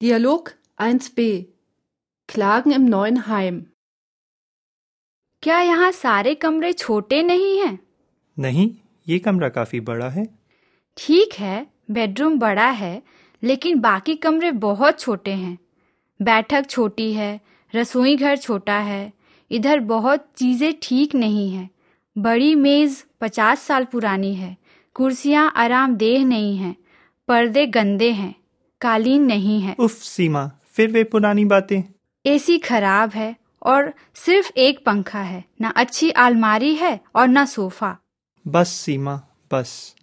Dialog 1b Klagen im neuen Heim. क्या यहाँ सारे कमरे छोटे नहीं हैं? नहीं ये कमरा काफ़ी बड़ा है। ठीक है बेडरूम बड़ा है लेकिन बाकी कमरे बहुत छोटे हैं। बैठक छोटी है रसोई घर छोटा है इधर बहुत चीज़ें ठीक नहीं है। बड़ी मेज पचास साल पुरानी है कुर्सियाँ आरामदेह नहीं हैं पर्दे गंदे हैं। कालीन नहीं है। उफ सीमा फिर वे पुरानी बातें। एसी खराब है और सिर्फ़ एक पंखा है ना अच्छी अलमारी है और ना सोफा। बस सीमा बस।